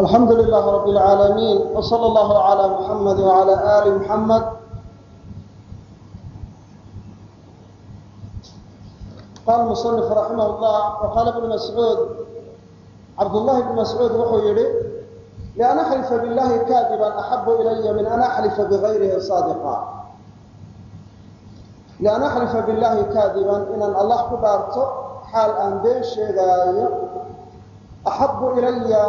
alxamdu lilah rab اlcaalamiin wslى اllahu عalى muxamed wعalى ali muxamed qaala musanif raximah اllah waqaala ibnu mascuud cabdullahi ibn mascuud wuxuu yihi lian axlifa billahi kaadiban axabu ilaya min an axlifa bigayrihi saadiqa lian axlifa billahi kaadiban inaan allah ku dhaarto xaal aan been sheegaayo axabu ilaya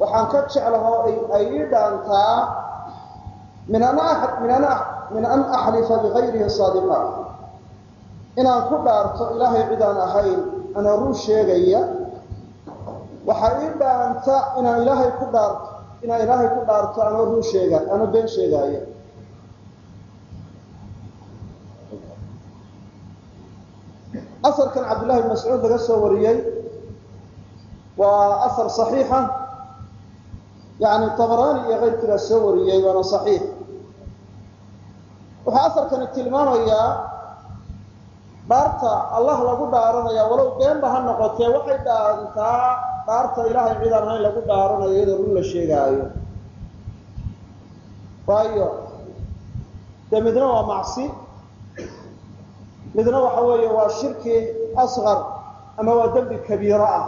waxaan ka jeclahoo ay ii dhaantaa min an axlifa bigayrihi saadiqa inaan ku dhaarto ilaahay cidaan ahayn anoo run sheegaya waxaa ii dhaanta inaan ilaahay ku dhaarto inaan ilaahay ku dhaarto anoo run sheega anoo been sheegaayo asarkan cabdullahi mascuud laga soo wariyey waa asar صaxiixa yani tabarani iyo keyrkii baa soo wariyey waana صaxiix wuxuu asarkani tilmaamayaa dhaarta allah lagu dhaaranaya walow beenba ha noqotee waxay dhaantaa dhaarta ilaahay cidaan ahayn lagu dhaaranayo iyadoo run la sheegaayo. Waayo dee midna waa macsi midna waxa weeye waa shirki asqar ama waa dembi kabiiro ah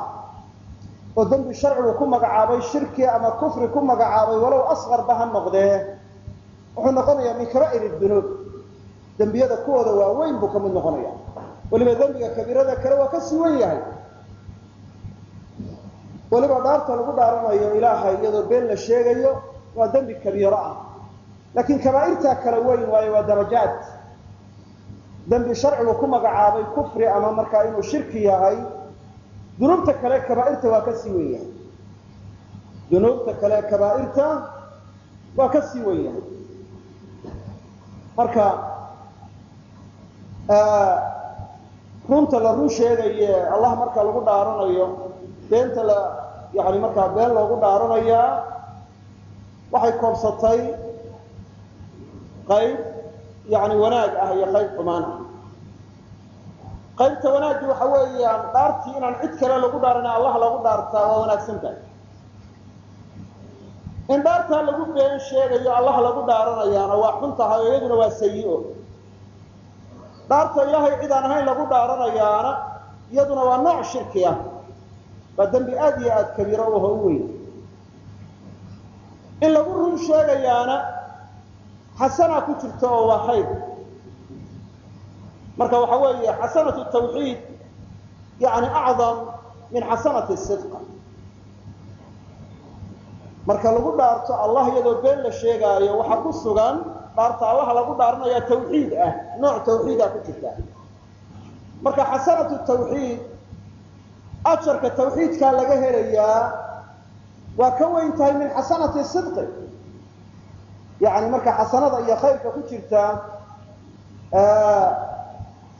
oo dembi sharcigu ku magacaabay shirki ama kufri ku magacaabay walow asqarba ha noqdee wuxuu noqonayaa min kaba'ir dunuub. Dembiyada kuwooda waaweyn buu ka mid noqonaya weliba dembiga kabiirada kale waa ka sii wen yahay. Weliba dhaarta lagu dhaaranayo ilaahay iyadoo been la sheegayo waa dembi kabiiro ah. Laakiin kabaa'irtaa kala weyn waayo waa darajaad. Dembi sharcigu ku magacaabay kufri ama markaa inuu shirki yahay dunuubta kale kabaairta waa ka sii wen yahay dunuubta kale kabaa'irta waa ka sii wen yahay marka runta la run sheegaye allah marka lagu dhaaranayo beenta la yani markaa been loogu dhaaranayaa waxay koobsatay qayb yani wanaag ah iyo qayb xumaan ah qaybta wanaaggi waxa weeyaan dhaartii inaan cid kale lagu dhaarana allah lagu dhaartaa waa wanaagsan tahay. In dhaartaa lagu been sheegayo allah lagu dhaaranayaana waa xun tahay iyaduna waa sayi-o dhaarta ilaahay cid aan ahayn lagu dhaaranayaana iyaduna waa nooc shirki ah. Waa dembi aad iyo aad kabiiro uho u weyn. In lagu run sheegayaana xasanaa ku jirta oo waa khayr marka waxa weeye xasanatu tawxiid yani acdam min xasanati sidqa marka lagu dhaarto allah iyadoo been la sheegaayo waxaa ku sugan dhaarta allaha lagu dhaaranaya tawxiid ah nooc tawxiidaa ku jirta. Marka xasanatu tawxiid ajarka tawxiidkaa laga helayaa waa ka weyn tahay min xasanati sidqi yani marka xasanada iyo khayrka ku jirta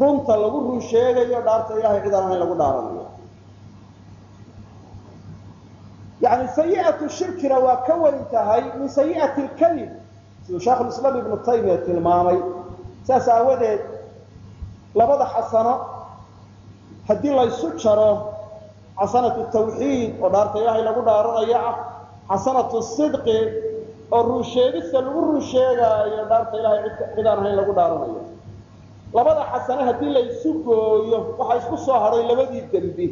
runta lagu run sheegayo dhaarta ilahay cidaan ahayn lagu dhaaranayo yani sayi'atu shirkina waa ka weyn tahay min sayi'ati lkalib siduu sheekhulislaam ibnu taymiya tilmaamay saas aawadeed labada xasano haddii laysu jaro xasanatu tawxiid oo dhaarta ilaahay lagu dhaaranayo ah xasanatu sidqi oo run lagu run dhaarta ilahay cidaan ahayn lagu dhaaranayo labada xasane haddii laysu gooyo waxaa isku soo hadhay labadii dembi.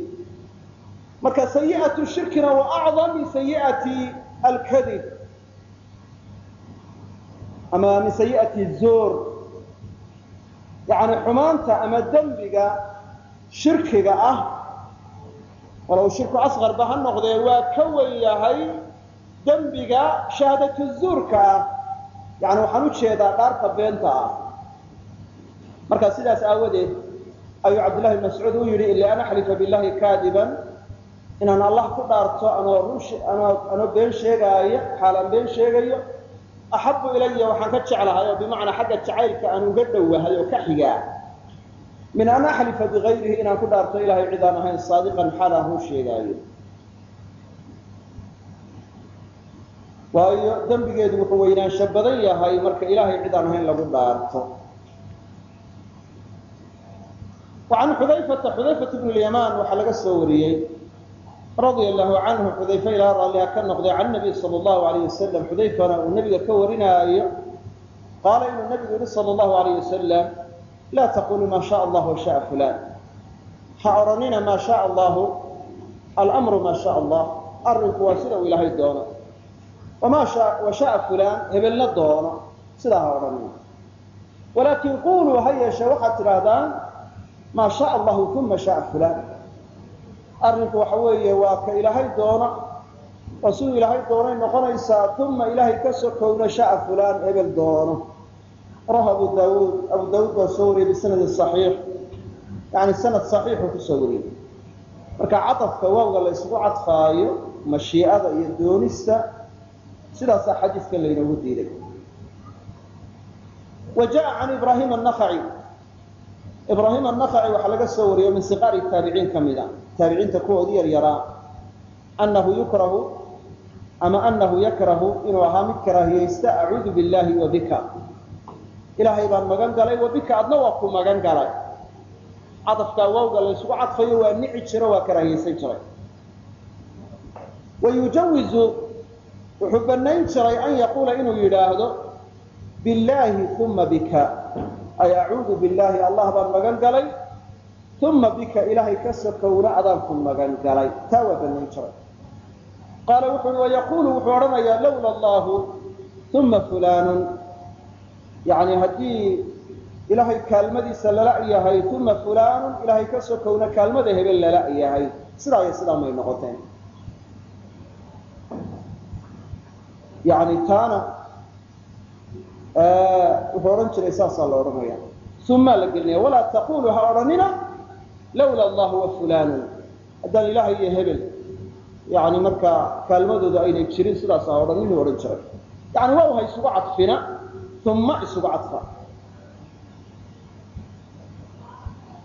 Marka sayi'atu shirkina waa acdam min sayi'ati alkadib ama min sayi'ati zoor. Yani xumaanta ama dembiga shirkiga ah walow shirku asqarba ha noqdee waa ka wen yahay dembiga shahaadatu zuurka ah. Yani waxaan u jeedaa dhaarta beenta ah marka sidaas aawadeed ayuu cabdullahi bn mascuud u yidhi ila an axlifa billahi kaadiban inaan allah ku dhaarto anoo anoo been sheegaayo xaalaan been sheegayo axabu ilaya waxaan ka jeclahay oo bimacnaa xagga jacaylka aan uga dhowahay oo ka xigaa. Min an axlifa bigayrihi inaan ku dhaarto ilahay cid aan ahayn saadiqan xaalaan run sheegaayo? Waayo dembigeedu wuxuu weynaansho badan yahay marka ilaahay cid aan ahayn lagu dhaarto an xudayfata xudayfat bn yaman waxaa laga soo wariyey radia allahu canhu xudayfe ilaa raalliha ka noqday can nabiy sal allahu alayh wasalam xudayfana uu nabiga ka warinaayo qaala inuu nabigu yihi sal allahu alayh wasalam laa taqulu maa sha allah wa shaءa fulan ha odhanina maa sha allahu almru maa sha allah arrinku waa sida uu ilaahay doono wa shaءa fulan hebelna doono sidaa ha odhanina walaakin quluu ha yeeshe waxaad tidhaahdaan maa shaa allahu uma shaaa fulaan. Arrinku waxa weeye waa ka ilaahay doono oo ilaahay doonay noqonaysaa uma ilaahay ka sokowna shaaa fulaan hebel doono. Rawahu abu daawuud abu daawuud baa soo wariyey bisanadin saxiix. Yani sanad saxiixuu ku soo wariyey. Marka cadafka waawga la cadfaayo mashiicada iyo doonista sidaasaa xadiiska laynoogu diiday. Wa jaa can ibrahim anakhaci ibraahim annakhaci waxaa laga soo wariyo min siqaari taabiciin ka mid a taabiciinta kuwoodii yaryaraa annahu yukrahu ama annahu yakrahu inuu ahaa mid karaahiyaysta acuudu billahi wa bika. Ilaahay baan magan galay wa bika adna waa ku magan galay. Cadafkaa waawga la cadfayo waa nici jiro waa karaahiyaysan jiray. Wa yujawizu wuxuu bannayn jiray an yaquula inuu yidhaahdo billaahi uma bika ay acuudu billaahi allah baan magan galay. Uma bika ilaahay ka sokowna adaan ku magan galay. Taa waa bannayn jiray qaala wuxu uhi wayaquulu wuxuu odhanayaa lawla allahu uma fulaanun. Yani haddii ilaahay kaalmadiisa lala yahay uma fulaanun ilaahay ka sokowna kaalmada hebel lala yahay. Sidaa iyo sidaa may noqoteen. Yani taana wuxuu odhan jiray saasaa la odhanaya. Umaa la gelinaya walaa taqulu ha odhanina lawla allahu wa fulaanun. Haddaan ilaahay iyo hebel yani markaa kaalmadooda aynay jirin sidaas ha odhan inuu odhan jiray yani waa ha isugu cadfina uma isugu cadfa.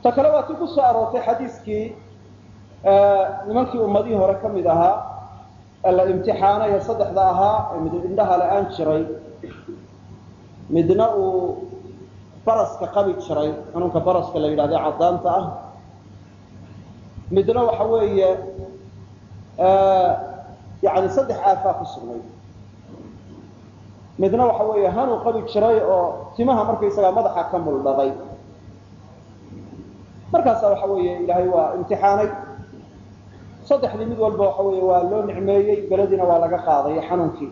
Ta kale waa tii ku soo aroortay xadiiskii nimankii ummadihii hore ka mid ahaa ee la imtixaanayo saddexda ahaa ee mid indhaha la'aan jiray midna uu baraska qabi jiray xanuunka baraska la yidhahda caddaanta ah. Midna waxa weeye yani saddex aafaa ku sugnay. Midna waxa weeye hanuu qabi jiray oo timaha markaysagaa madaxa ka muldhaday. Markaasa waxa weeye ilaahay waa imtixaanay. Saddexdii mid walba waxa weeye waa loo nicmeeyey belediina waa laga qaaday xanuunkii.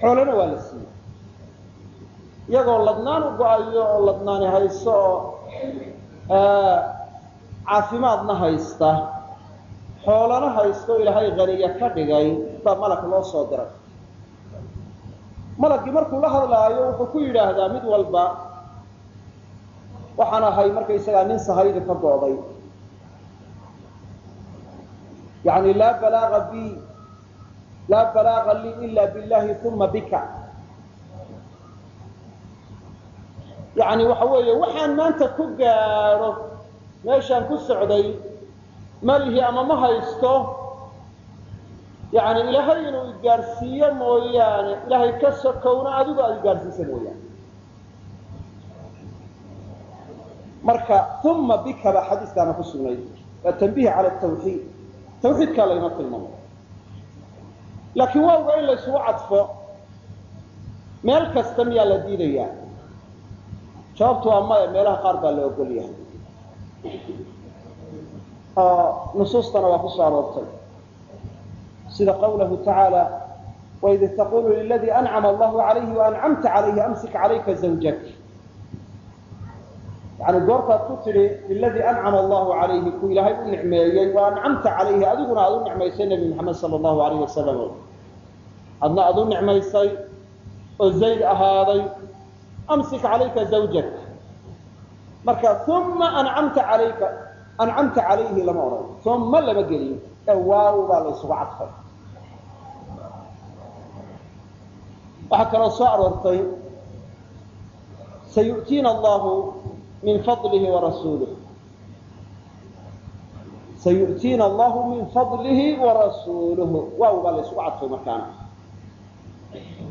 Xoolana waa la siiyey iyagoo ladnaan u go'ayo oo ladnaani haysto oo caafimaadna haysta xoolana haysto ilaahay qaniya ka dhigay baa malag loo soo diray. Malagii markuu la hadlaayo wuxuu ku yidhaahdaa mid walba waxaan ahay markaysagaa nin sahaydi ka go'day. Yani laa balaaga bi laa balaaga lii ila billahi uma bika yani waxa weeye waxaan maanta ku gaadho meeshaan ku socday malihi ama ma haysto. Yani ilaahay inuu igaadhsiiyo mooyaane ilaahay ka sokowna adigu aad igaadhsiisa mooyaane. Marka uma bika baa xadiiskaana ku sugnay. Waa tanbiih cala tawxiid. Tawxiidkaa laynoo tilmaamay laakiin waawga in laysugu cadfo. Meel kasta miyaa la diidayaa jawaabtu waa maya meelaha qaar baa la ogol yahay. Oo nusuustana waa ku aroortay. Sida qawlahu tacaala waid taqulu liladii ancama allahu calayhi waancamta calayhi amsik calayka zawjak. Yani goortaad ku tidhi liladii ancama allahu calayhi ku ilaahay u nicmeeyey wa calayhi adiguna aad u nicmaysay nebi maxamed sala allahu alayh wasalam adna aad u nicmaysay oo zayd ahaaday amsik calayka zawjak. Marka uma ancamta calayka ancamta calayhi lama odhan uma lama gelin. Ee waaw baa la cadfay. Waxaa kaloo soo aroortay sayu'tiina allahu min fadlihi warasuulih sayu'tiina allahu min fadlihi warasuuluhu waaw baa la cadfay markaana.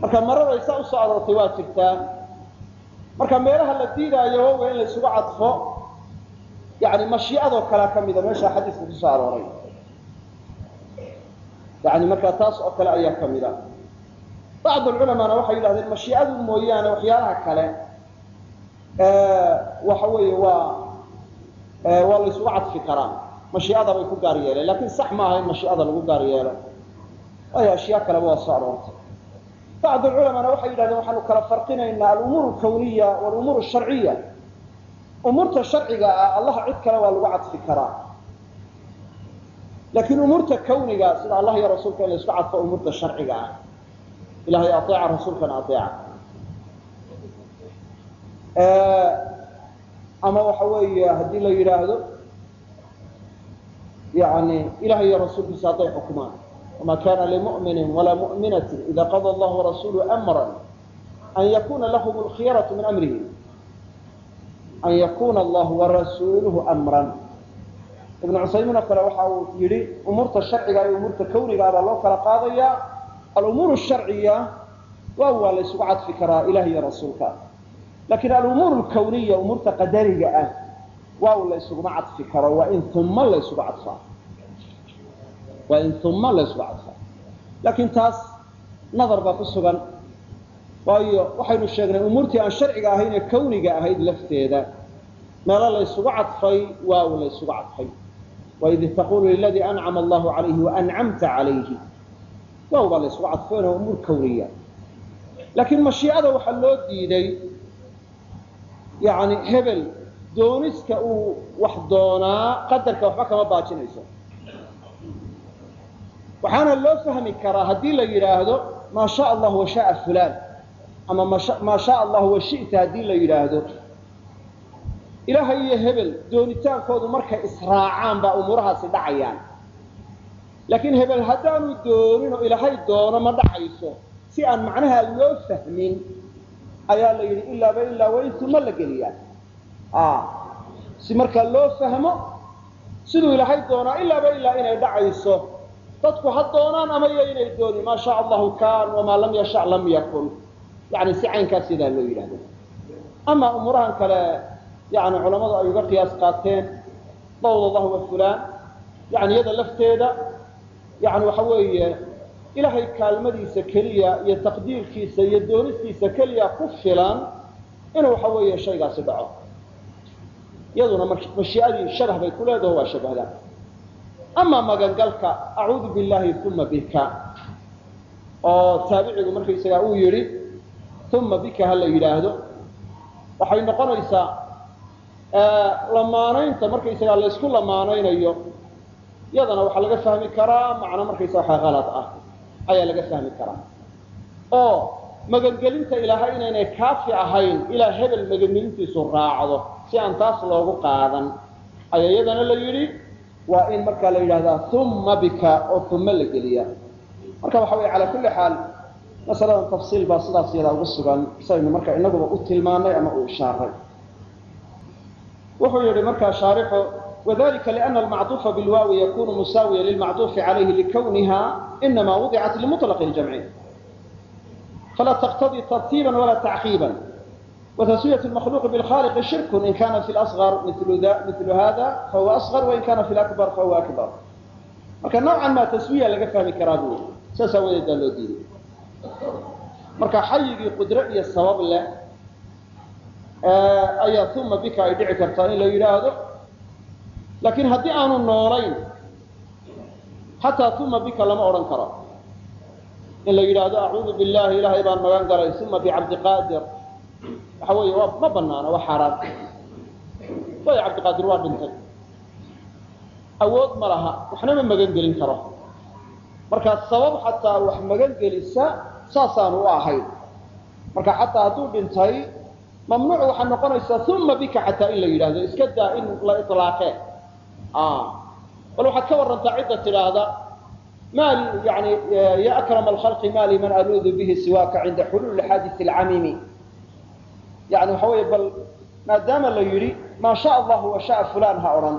Marka maraday saa u soo aroortay waa jirtaa marka meelaha la diidaayo wawga in la ysugu cadfo. Yani mashiicadoo kalea ka mida meeshaa xadiiska ku soo arooray. Yani markaa taas oo kale ayaa ka mid a bacd culamaana waxay yidhahdeen mashiicadu mooyaane waxyaalaha kale waxa weeye waa waa la isugu cadfi karaa mashiicada bay ku gaar yeeleen laakiin sax ma in mashiicada lagu gaar yeelo. Waayo ashyaa kaleba waa soo aroortay bacd culamaana waxay yidhahdeen waxaanu kala farqinaynaa alumuur alkawniya walumuur sharciya umuurta sharciga ah allaha cid kale waa lagu cadfi karaa laakiin umuurta kawniga sida allah iyo rasuulka in la cadfo umuurta sharciga ah ilahay aeeca rasuulkana aeeca ama waxa weeye haddii la yidhaahdo yani ilahay iyo rasuulkiisa hadday xukumaan wama kana limu'minin walaa mu'minatin ida qada allahu warasulu amra an yakuna lahum lkhiyaratu min amrihi an yakuna allahu warasuuluhu amran ibnu cusaymiin oo kale waxa uu yidhi umuurta sharciga iyo umuurta kawniga baa loo kala qaadaya alumuur sharciya waa waa la cadfi karaa ilah iyo rasuulka laakiin alumuur lkawniya umuurta qadariga ah waaw la ysuguma cadfi karo waa in uma la cadfaa waa in uma la ysugu cadfaa laakiin taas nadar baa ku sugan waayo waxaynu sheegnay umuurtii aan sharciga ahayn ee kawniga ahayd lafteeda meelo la cadfay waaw la cadfay waid taqulu liladii ancama allahu calayhi waancamta calayhi waaw baa la ysugu cadfayna umuur kawniya laakiin mashiicada waxaa loo diiday yani hebel dooniska uu wax doonaa qadarka waxba kama baajinayso waxaana loo fahmi karaa haddii la yidhaahdo maa sha allah wa shaaa fulaan ama maa sha allah wa shita haddii la yidhaahdo. Ilaahay iyo hebel doonitaankoodu markay israacaan baa umuurahaasi dhacayaan. Laakiin hebel haddaanu doonin oo ilaahay doono ma dhacayso si aan macnaha loo fahmin ayaa la yidhi ilaaba ilaa waa in tuma la geliyaa si markaa loo fahmo siduu ilaahay doonaa ilaaba ilaa inay dhacayso dadku ha doonaan ama iyo inay doonin maa sha allahu kaan wamaa lam yasha lam yakun. Yani si caynkaas loo yidhahdo ama umuurahan kale yani culammadu ay uga qiyaas qaateen dawd allahu wa yani iyada lafteeda yani waxa weeye ilaahay kaalmadiisa keliya iyo taqdiirkiisa iyo doonistiisa keliya ku filan inuu waxa weeye shaygaasi dhaco. Iyaduna mashiiadii shabah bay ku leedaho waa shabahdaa ama magangalka acuudu billahi uma bika oo taabicigu markaysagaa uu yidhi uma bika ha la yidhaahdo. Waxay noqonaysaa lamaanaynta markaysagaa laysku lamaanaynayo iyadana waxaa laga fahmi karaa macno markaysa waxa kalad ah ayaa laga fahmi karaa. Oo magangelinta ilaahay inaynay kaafi ahayn ilaa hebel magangelintiisu raacdo si aan taas loogu qaadan ayaa iyadana la yidhi waa in markaa la yidhaahdaa uma bika oo uma la geliya marka waxa wey calaa kulli xaal masaladan tafsiil baa sidaas yadaa uga sugan saynu marka inaguba u tilmaanay ama u ishaaray. Wuxuu yihi markaa shaarixu wadalika liana almacduufa bilwaawi yakunu musaawiya lilmacduufi calayhi likowniha inamaa wudicat limulaq jamci falaa taqtadii tartiiba walaa tacqiiban. وتسوية المخلوق بالخالق شرك إن كان في الأصغر مثل, ذا مثل هذا فهو أصغر وإن كان في الأكبر فهو أكبر marka نوعا ma تسوية laga fahmi karaa bu saasaa wadeedaa loo diiday marka xayigii qudro iyo sabab leh ayaa uma bika ay dhici kartaa in la yidhaahdo laakiin haddii aanu noolayn xataa uma bika lama odhan karo in la yidhaahdo acuudu billahi ilaahay baan magan galay uma bicabdiqaadir waxa weeye waa ma banaano waa xaaraan waayo cabdiqaadir waa dhintay. Awood ma laha waxna ma magan karo. Marka sabab xataa wax magan saasaanu u ahayn marka xataa hadduu dhintay mamnuuc waxaa noqonaysaa uma bika xataa in la yidhahdo iska daa in la ilaaqee bal waxaad ka warantaa cidda tidhaahda maali yani ya akrama alkhalqi maali man aluudu bihi siwaaka cinda xuluuli xaadisi alcamimi yani waxa weeye bal maadaama la yidhi maa sha allahu wa shaa ha odhan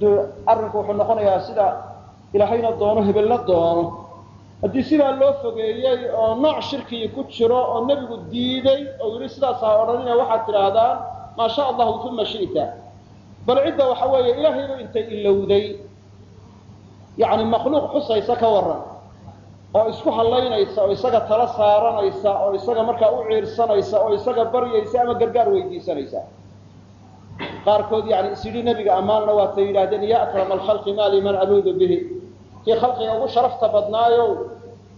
duu arrinku wuxuu noqonayaa sida ilaahayna doono hebelna doono haddii sidaa loo fogeeyey oo nooc shirkii ku jiro oo nebigu diiday oo yidhi sidaas ha odhanina waxaad tidhaahdaan maa sha allahu uma shita bal cidda waxa weeye ilaahayba intay ilowday yani makhluuq xusaysa ka waran oo isku hallaynaysa oo isaga tala saaranaysa oo isaga markaa u ciirsanaysa oo isaga baryaysa ama gargaar weydiisanaysa. Qaarkood yani isyidhi nebiga ammaanna waatay yidhahdeen ya akrama alkhalqi maa liman aluudu bihi. Kii khalqiga ugu sharafta badnaayow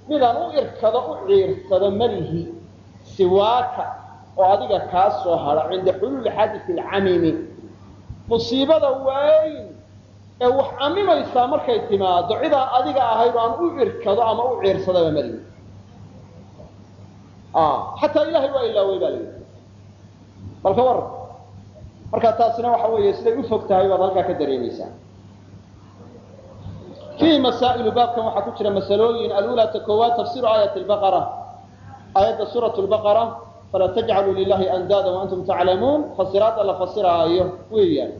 midaan u irkado u ciirsado malihi siwaaka oo adiga kaa soo hadha cinda xuluuli xadisi musiibada weyn ee wax camimaysaa markay timaado cidaan adiga ahayn aan u irkado ama u ciirsadaba malihi xataa ilahay waa ilaawey baa layidhi balka war marka taasina waxa weeye siday u fog tahay baad halkaa ka dareemaysaa. Fiihi masaa'ilu baabkan waxaa ku jira masalooyin. Alula koowaad tafsiru aayat lbaqara aayadda suurat lbaqara falaa tajcaluu lilahi andaada waantum taclamuun. Fasiraadda la fasiraayo weeyaan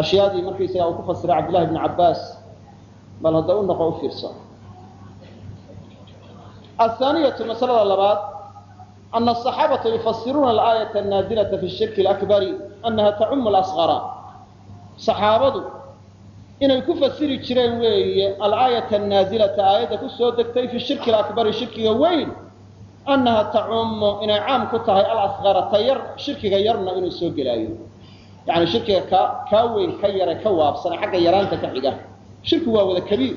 ashyaadii markaysaga uu ku fasiray cabdillahi bni cabbaas bal hadda u noqo u fiirso. Athaaniyatu masalada labaad ana asaxaabata yufasiruuna alaayata annaazilata fi shirki alakbari annaha tacumu lasqara saxaabadu inay ku fasiri jireen weeye alaayata annaazilata aayadda ku soo degtay fi shirki alakbari shirkiga weyn annaha tacumu inay caam ku tahay alasqara ta yar shirkiga yarna inuu soo gelaayo yani shirkiga ka kaa weyn ka yare ka waabsana xagga yaraanta ka xiga. Shirki waa wada kabiir.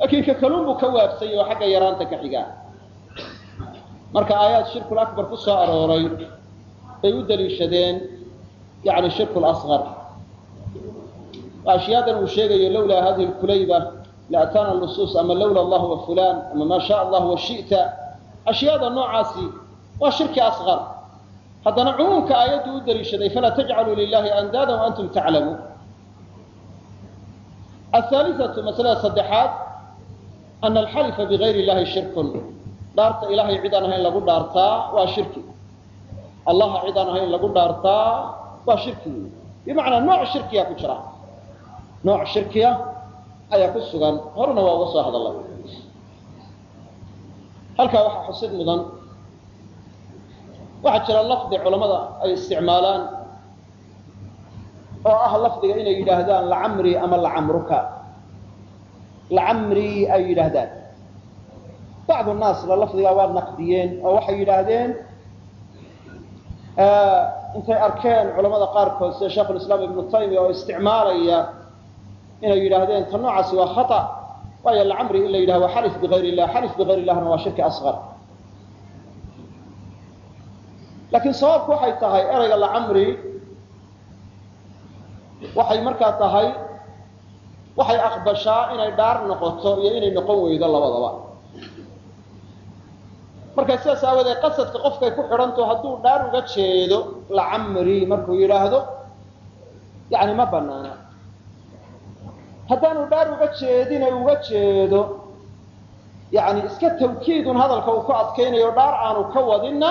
Laakiin ka kaluun buu ka waabsanya oo xagga yaraanta ka xiga. Marka aayaad shirkul akbar ku soo arooray bay u daliishadeen yani shirku lasqar ashyaadan uu sheegayo lawlaa hadihi lkulayba laataana nusuus ama lawla allah wa fulan ama maa shaa allah wa shita. Noocaasi waa shirki asqar haddana cumuumka aayaddu u daliishaday falaa tajcaluu lilahi andaada waantum taclamuun. Ahaaliatu masalada saddexaad ana alxalifa bigayr illahi shirkun. Dhaarta ilahay cid aan ahayn lagu dhaartaa waa shirki. Allaha cid aan ahayn lagu dhaartaa waa shirki. Bimacnaa nooc shirkiya ku jira. Nooc shirkiya ayaa ku sugan horena waa uga soo hadalay halkaa waxaa xusid mudan waxaa jira lafdi culammada ay isticmaalaan oo ah lafdiga inay yidhaahdaan lacamri ama lacamruka. Lacamri ay yidhaahdaan. Bacdu naasna lafdigaa waa naqdiyeen oo waxay yidhaahdeen intay arkeen culamada qaarkood sida sheikhulislaam ibnu taymiya oo isticmaalaya inay yidhaahdeen ta noocaasi waa khata waayo lacamri in la yidhahdo waa xalif bigayr illah xalif bigayr illahna waa shirki asqar laakiin sababku waxay tahay erayga lacamri waxay markaa tahay waxay aqbashaa inay dhaar noqoto iyo inay noqon weydo labadaba. Marka sidaas aawadeed qasadka qofkay ku xidhanto hadduu dhaar uga jeedo lacamri markuu yidhaahdo yani ma banaana haddaanu dhaar uga jeedina uga jeedo yani iska tawkiidun hadalka uu ku adkaynayo dhaar aanu ka wadinna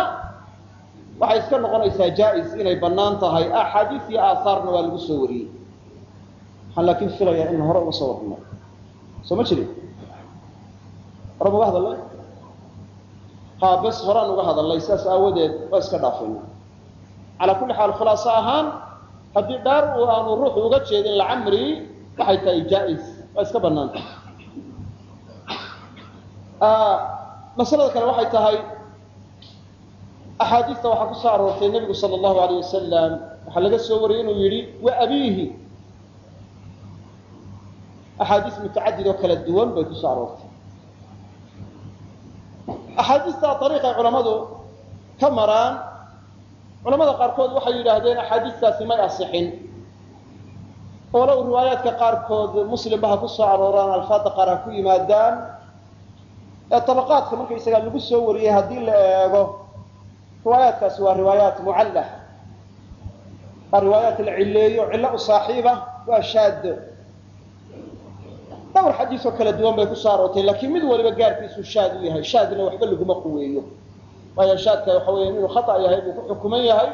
waxay iska noqonaysaa jaa-is inay bannaan tahay. Axaadiis iyo aahaarna waa lagu soo wariyey. Waxaan laakiin filayaa in hore uga soo warnay soo ma jirin hore ma uga hadalnay ha bes horaan uga hadalnay sidaas aawadeed waa iska dhaafayna. Calaa kulli xaal khulaaso ahaan haddii dhaar uu aanu ruuxu uga jeedin lacamri waxay tahay jaa-is. Waa iska bannaan tahay. Masalada kale waxay tahay axaadiista waxaa ku soo aroortay nebigu sala allahu alayh wasalam waxaa laga soo wariyey inuu yidhi wa abiihi. Axaadiis mutacadid oo kala duwan bay ku soo aroortay. Axaadiista ariiqay culammadu ka maraan culamada qaarkood waxay yidhaahdeen axaadiistaasi may asixin. Walow riwaayaadka qaarkood muslimba ha arooraan alfaada qaar ha ku yimaadaan. Ee tabaqaadka markaysagaa lagu soo wariyey haddii la eego riwaayaadkaasi waa riwaayaat mucallah. Waa riwaayaat la cileeyo cillo u saaxiiba waa shaado dhowr xadiis oo kala duwan bay ku soo aroortay laakiin mid waliba gaarkiisu shaad u yahay. Shaadna waxba laguma quweeyo. Waayo shaadka waxa weya inuu khata yahay buu ku xukuman yahay.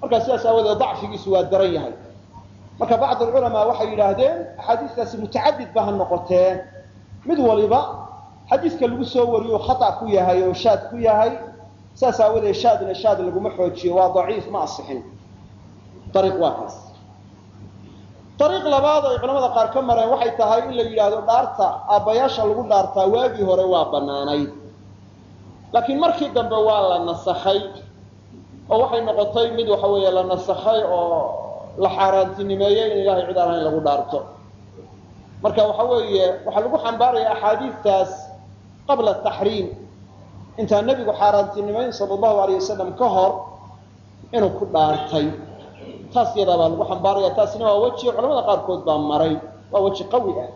Markaa sidaas aawadeed dacfigiisu waa daran yahay. Marka bacd alculamaa waxay yidhaahdeen axaadiistaasi mutacadid ba ha noqotee mid waliba xadiiska lagu soo wariyo khata ku yahay oo shaad ku yahay saas aawadeed shaadna shaad laguma xoojiyo waa daciif ma asixin. Ariiq waa kaas. Ariiq labaad ay culamada qaar ka mareen waxay tahay in la yidhaahdo dhaarta aabbayaasha lagu dhaartaa waagii hore waa bannaanayd. Laakiin markii dambe waa la nasakhay oo waxay noqotay mid waxa weeye la nasakhay oo la xaaraantinimeeyey in ilahay cid aan ahayn lagu dhaarto. Marka waxa weeye waxaa lagu xambaaraya axaadiistaas qabla taxriim intaan nebigu xaaraantinimayn sala allahu alayh wasalam ka hor inuu ku dhaartay. Taas yadaa baa lagu xambaaraya taasina waa weji culamada qaarkood baa maray waa weji qawi ah.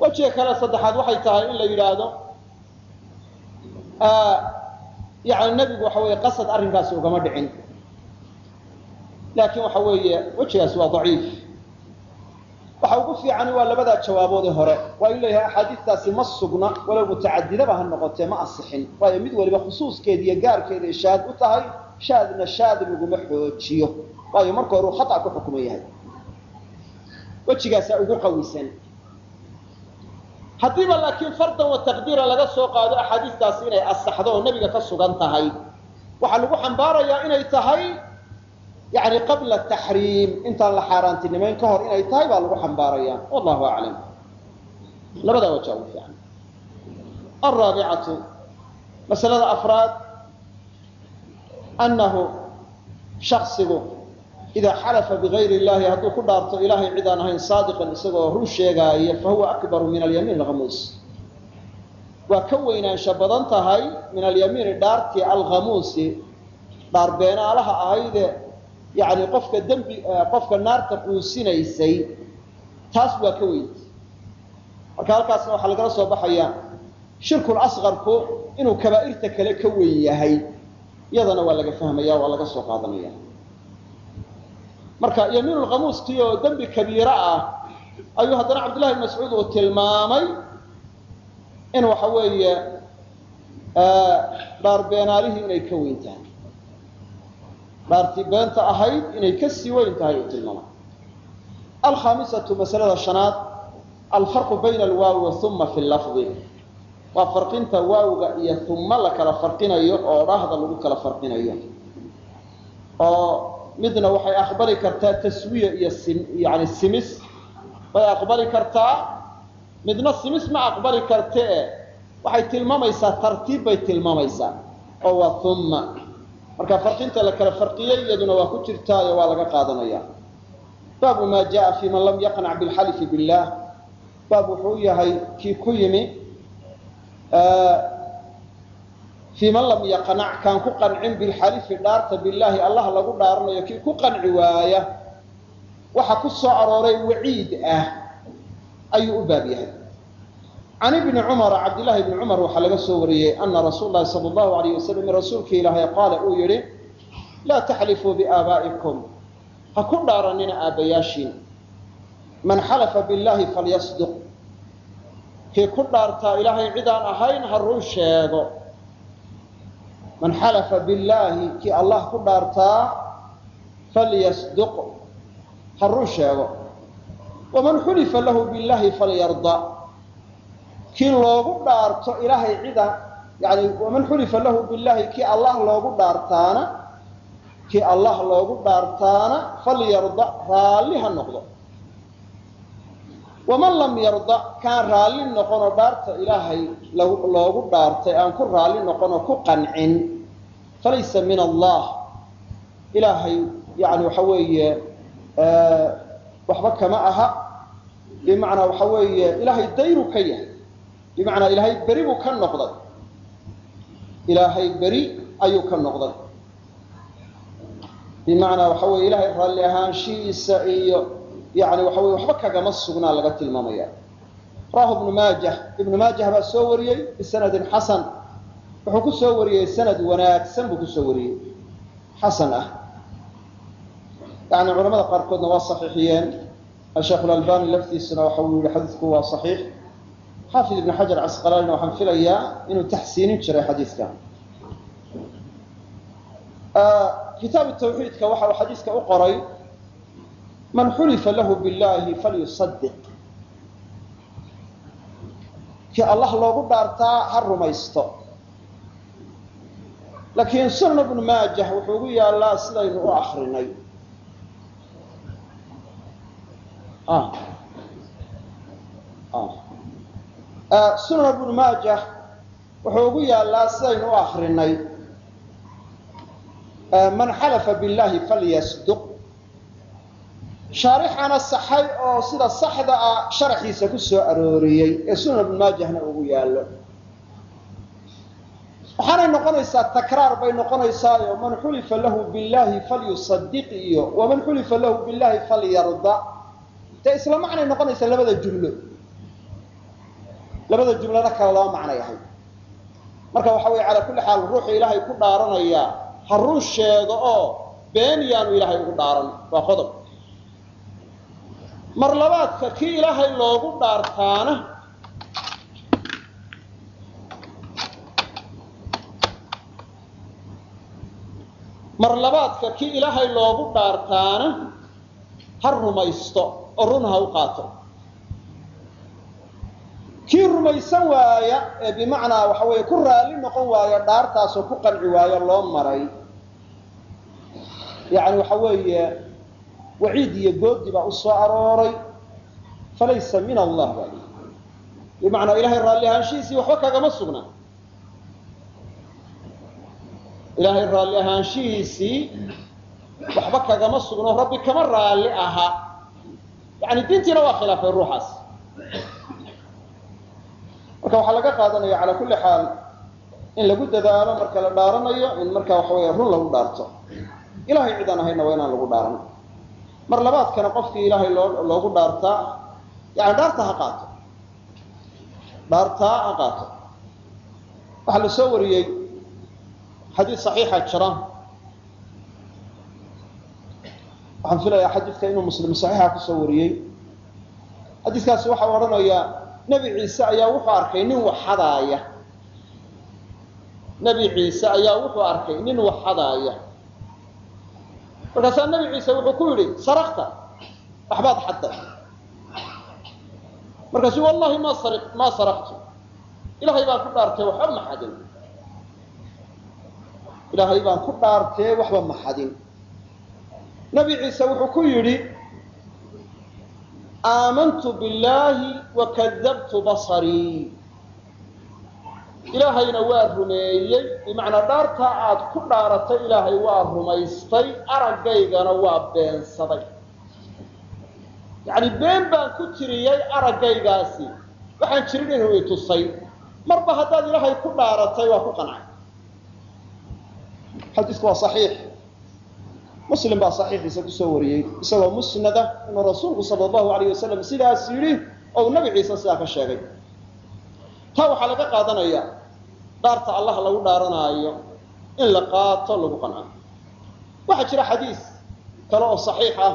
Wejiga kale saddexaad waxay tahay in la yidhaahdo yani nebigu waxa weeye qasad arrinkaasi ugama dhicin. Laakiin waxa weeye wejigaasi waa daciif waxa ugu fiicani waa labadaa jawaaboodee hore. Waa in leeyahay axaadiistaasi ma sugna walow mutacadidaba ha noqotee ma asixin waayo mid waliba khusuuskeeda iyo gaarkeeday shaad u tahay shaadna shaad laguma xoojiyo. Waayo marka hore uu khata ku xukuman yahay. Wejigaasaa ugu qawisan. Haddiiba laakiin fardan wa taqdiira laga soo qaado axaadiistaasi inay asaxdo oo nebiga ka sugan tahay. Waxaa lagu xambaarayaa inay tahay yani qabla taxriim intaan la xaaraantinimayn ka hor inay tahay baa lagu xambaaraya wallahu aclam. Labadaa wajaa ugu fiican. Araabicatu masalada afraad annahu shaksigu idaa xalafa bigayri illahi hadduu ku dhaarto ilahay cid aan ahayn saadiqan isagoo run sheegaaya fahuwa akbaru min alyamiin alhamuus waa ka weynaansha badan tahay min alyamiini dhaartii alkhamuusi dhaar ahayde yani qofka dembi qofka naarta quusinaysay taas waa ka weyntay marka halkaasna waxaa lagala soo baxaya shirkul inuu kabaa'irta kale ka weyn yahay iyadana waa laga fahmaya waa laga soo qaadanaya marka yamiin lkhamuuskii oo dembi kabiira ah ayuu haddana cabdillahi bn mascuud uu tilmaamay in waxa weeye dhaar beenaalihii inay ka weyn tahay dhaartii beenta ahayd inay ka sii weyn tahay uu tilmaamay alkhaamisatu masalada shanaad alfarqu bayna alwaawi wauma fi lafdi waa farqinta waawga iyo uma la kala farqinayo oo dhahda lagu kala farqinayo. Oo midna waxay aqbali kartaa taswiya iyo yani simis. Bay aqbali kartaa midna simis ma aqbali kartee waxay tilmaamaysaa tartiib bay tilmaamaysaa. Oo waa uma marka farqinta la kala farqiyey iyaduna waa ku jirtaayo waa laga qaadanaya. Baabu maa jaa fi man lam yaqnac bilxalifi billah. Baab wuxuu yahay kii ku yimi fii man lam yaqnac kaan ku qancin bilxalifi dhaarta billaahi allah lagu dhaaranayo kii ku qanci waaya waxa ku soo arooray waciid ah ayuu u baab yahay can ibni cumara cabdillaahi ibni cumar waxaa laga soo wariyey ana rasuul lahi sala allahu alayh wasalam rasuulka ilaahay qaala uu yidhi laa taxlifuu biaabaa'ikum ha ku dhaaranina aabbayaashiin man xalafa billaahi falyasduq kii ku dhaartaa ilaahay cidaan ahayn ha run sheego man xalafa billaahi kii allah ku dhaartaa falyasduq ha run sheego waman xulifa lahu billaahi falyarda kii loogu dhaarto ilaahay cida yani waman xulifa lahu billaahi kii allah loogu dhaartaana kii allah loogu dhaartaana falyarda raalli ha noqdo. Waman lam yarda kaan raalli noqonoo dhaarta ilaahay loogu dhaartay aan ku raalli noqonoo ku qancin. Falaysa min allah. Ilaahay yani waxa weeye waxba kama aha. Bimacnaa waxa weeye ilaahay dayru ka yahay bimacnaa ilaahay beri buu ka noqday ilaahay beri ayuu ka noqday bimacnaa waxa weye ilaahay raalli ahaanshihiisa iyo yani waxa weye waxba kagama sugnaa laga tilmaamaya rawahu ibnu maajah ibnu maajah baa soo wariyey bisanadin xasan wuxuu ku soo wariyey sanad wanaagsan buu ku soo wariyey xasan ah yani culamada qaarkoodna waa saxiixiyeen asheekh lalbani laftiisuna waxa uu yihi xadiidku waa saxiix xaafid ibn xajar casqalaanina waxaan filayaa inuu taxsiinin jiray xadiidka kitaabu tawxiidka waxa uu xadiiska u qoray man xulifa lahu billahi falyusadiq kii allah loogu dhaartaa ha rumaysto laakiin sunan ibnu maajah wuxuu ugu yaallaa sidaynu u akrinay sunan ibnu maajah wuxuu ugu yaallaa sidaynu u akrinay man xalafa billahi falyasduq. Shaarixana saxay oo sida saxda ah sharaxiisa ku soo arooriyey ee sunan ibnu maajahna ugu yaallo. Waxaanay noqonaysaa takraar bay noqonaysaayo man xulifa lahu billahi falyusadiq iyo waman xulifa lahu billahi falyarda. Dee isla macnay noqonaysaa labada jumlo labada jumlona kale laba macnay ahay marka waxa weye calaa kulli xaal ruuxu ilaahay ku dhaaranaya ha sheego oo been yaanu ilaahay ugu dhaaran. Waa qodob. Mar labaadka kii ilaahay loogu dhaartaana mar labaadka kii ilaahay loogu dhaartaana ha rumaysto oo run ha u qaato kii rumaysan waaya ee bimacnaa waxa weeye ku raalli noqon waaya dhaartaasoo ku qanci waayo loo maray. Yacni waxa weeye waciid iyo goodi baa u arooray. Falaysa min allah baa lii bimacnaa ilahay raalli waxba kagama sugna. Ilaahay raalli ahaanshihiisii waxba kagama sugno rabbi kama raalli aha. Yani diintiina waa khilaafay ruuxaas marka waxaa laga qaadanaya calaa kulli xaal in lagu dadaalo marka la dhaaranayo in marka waxa run lagu dhaarto. Ilahay cid ahayna waa inaan lagu dhaaran mar labaadkana qofkii ilaahay loo loogu dhaartaa yani dhaarta ha qaato. Dhaartaa ha qaato. Waxaa la soo wariyey xadiid saxiixa jira. Waxaan filayaa xadiidka inuu muslim saxiixa ku soo wariyey. Xadiidkaasi waxau odhanayaa nebi ciise ayaa wuxuu arkay nin waxadaaya. Nebi ciise ayaa wuxuu arkay nin waxadaaya. Markaasaa nebi ciise wuxuu ku yidhi sarakta waxbaad xadday. Markaasu wallahi ma sari maa saraktu ilaahay baan ku dhaartay waxba ma xadin. Ilaahay baan ku dhaartee waxba ma xadin. Nebi ciise wuxuu ku yidhi aamantu billaahi wakadabtu basarii ilaahayna waa rumeeyey. Bimacnaa dhaartaa aad ku dhaaratay ilaahay waa rumaystay. Araggaygana waa beensaday. Yacni been baan ku tiriyey araggaygaasi waxaan jirin inuu i tusay. Marba haddaad ilaahay ku dhaaratay waa ku qancay xadiisku waa saxiix muslim baa saxiixiisa ku soo wariyey isagoo musnada inuu rasuulku sala allahu alayh wasalam sidaas yidhi oo uu nabi ciise sidaa ka sheegay. Taa waxaa laga qaadanaya dhaarta allah lagu dhaaranaayo in la qaato lagu qanco. Waxaa jira xadiis kale oo saxiix ah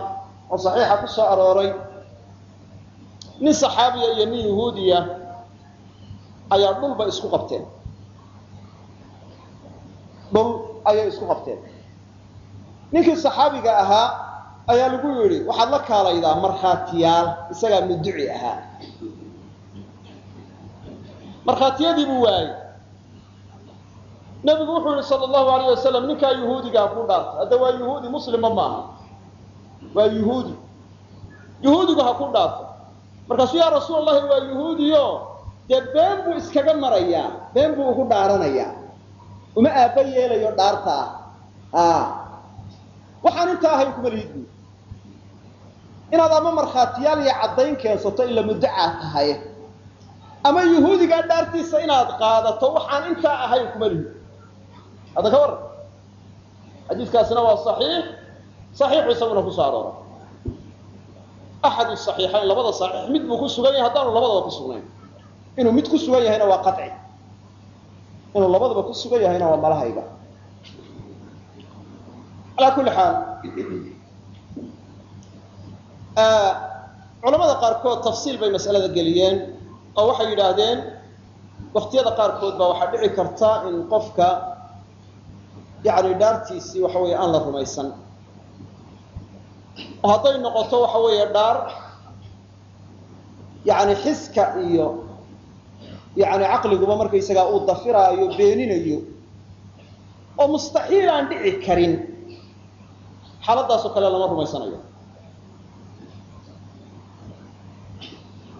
oo saxiixa ku arooray. Nin saxaabiya iyo nin yahuudiya ayaa dhulba isku qabteen. Dhul ayay isku qabteen ninkii saxaabiga ahaa ayaa lagu yidhi waxaad la kaalaydaa markhaatiyaal isagaa muduci ahaa. Markhaatiyadii buu waayey. Nebigu wuxuu yihi sala allahu alayh wasalam ninkaa yuhuudigaa ku dhaartay hadda waa yuhuudi muslima maaha waa yuhuudi. Yuhuudigu ha ku dhaarto. Markaasuu yaa rasuul allahi waa yuhuudiyo? Dee been buu iskaga marayaa? Been buu ugu dhaaranayaa? Uma aabba yeelayo dhaarta ah waxaan intaa ahayn kuma lihid buui inaad ama markhaatiyaal iyo caddayn keensato ila muddacaa tahay ama yuhuudigaa dhaartiisa inaad qaadato waxaan intaa ahayn kuma lihid hadda ka warran. Xadiiskaasina waa saxiix. Saxiixu isaguna ku soo arooray axadu saxiixayn labada saxiix. Mid buu ku sugan yahay haddaanu labadaba ku sugnayn. Inuu mid ku sugan yahayna waa qaci inuu labadaba ku sugan yahayna waa malahayga alaa kulli xaal. Culamada qaarkood tafsiil bay mas'alada geliyeen oo waxay yidhaahdeen waktiyada qaarkood baa waxaa dhici karta in qofka yani dhaartiisii waxa weeye aan la rumaysan. Oo hadday noqoto waxa weeye dhaar yani xiska iyo yani caqliguba markaysagaa uu dafiraayo beeninayo oo mustaxiil aan dhici karin xaaladaasoo kale lama rumaysanayo.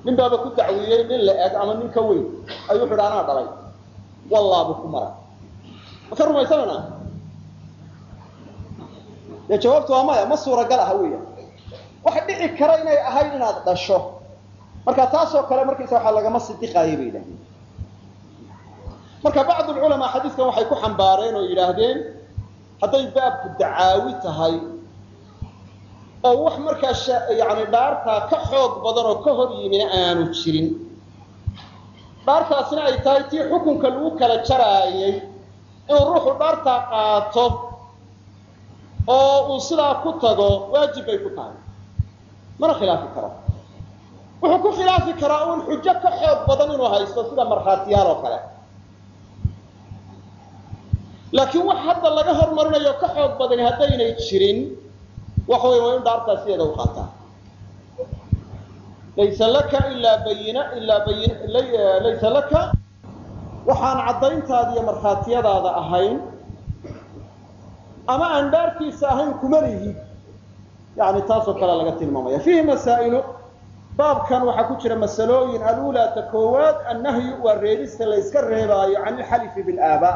Nin baaba ku dacwiyey nin la eg ama nin ka weyn ayuu wuxu uhi anaa dhalay. Wallaabu ku mara. Ma ka rumaysanana dee jawaabtu waa maya ma suuragal aha weya waxa dhici kara inay ahayd inaad dhasho. Marka taasoo kale markaysa waxaa lagama sidiqaayay bay yidhahdeen. Marka bacd lculamaa xadiiskan waxay ku xambaareen oo yidhaahdeen hadday baabku dacaawi tahay oo wax markaa yani dhaartaa ka xoog badan oo ka hor yimina aanu jirin. Dhaartaasina ay tahay tii xukunka lagu kala jaraayay inuu ruuxu dhaartaa qaato oo uu sidaa ku tago waajib bay ku tahay. Mana khilaafi karo. Wuxuu ku khilaafi karaa uun xujo ka xoog badan inuu haysto sida markhaatiyaal oo kale. Laakiin wax hadda laga hormarinayo ka xoog badani haddaynay jirin waxa wey waa in dhaartaa sideeda u qaataa laysa laka ilaa bayina ilaa bayin laysa laka. Waxaan caddayntaada iyo markhaatiyadaada ahayn ama aan dhaartiisa ahayn kuma lihid yani taasoo kale laga tilmaamaya. Fiihi masaa'ilu baabkan waxaa ku jira masalooyin. Alulaa ta koowaad annahyu waa reebista la yska reebaayo can ilxalifi bilaabaa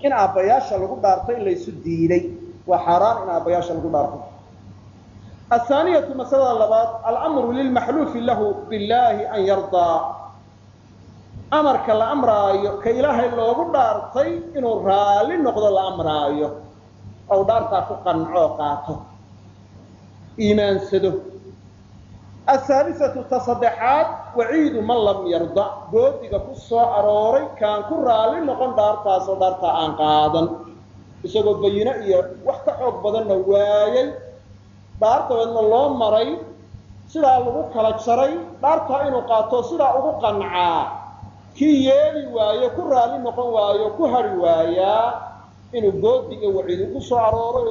in aabbayaasha lagu dhaarto in laysu diiday waa xaaraan in aabbayaasha lagu dhaarto athaaniyatu masalada labaad alamru lilmaxluufi lahu billahi an yardaa amarka la amraayo ka ilaahay loogu dhaartay inuu raalli noqdo la amraayo ou dhaartaa ku qancoo qaato iimaansado ahaalisatu ta saddexaad waciidu man lam yarda goodiga ku soo arooray kaan ku raalli noqon dhaartaasoo dhaartaa aan qaadan isagoo bayino iyo wax ka xoog badanna waayay dhaar dabeedna loo maray sidaa lagu kala jaray dhaartaa inuu qaato sidaa ugu qancaa. Kii yeeli waayo ku raalli noqon waayo ku hari waayaa inuu goodi iyo waciid ugu soo arooray